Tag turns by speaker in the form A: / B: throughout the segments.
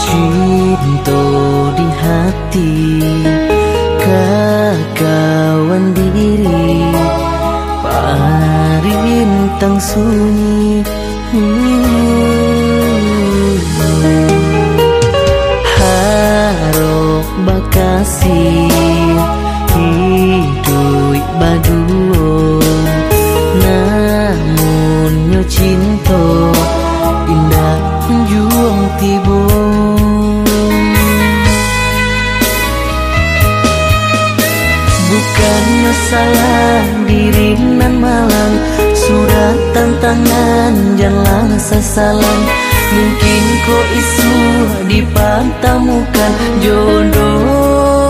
A: cinta di hati kawan diri parintang sunyi harok bakasi hidup badu salah diri nan malang. Surat tantangan janganlah sesalan Mungkin kau isu dipantamukan jodoh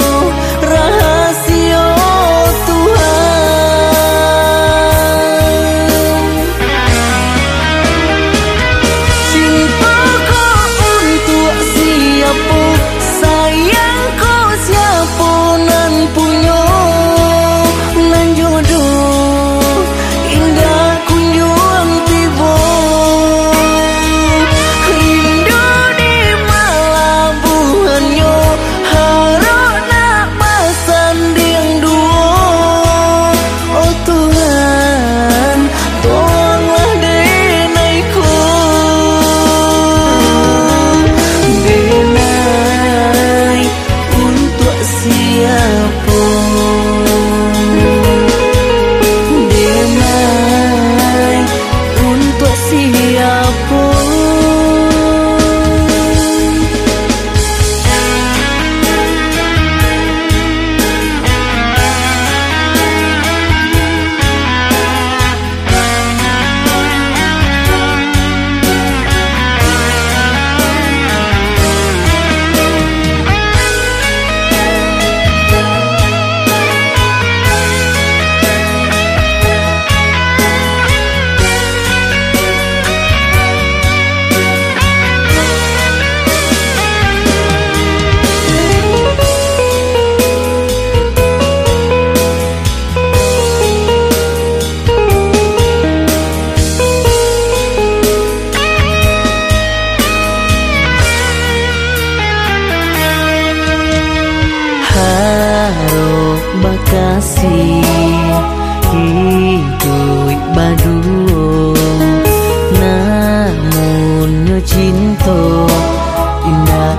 A: Indah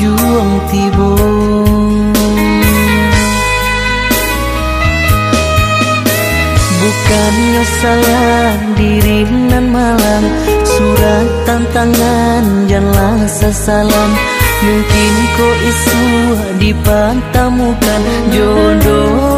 A: juang tibo Bukannya salah diri nan malam Surat tantangan janganlah sesalam. Mungkin kau isu dipantamukan jodoh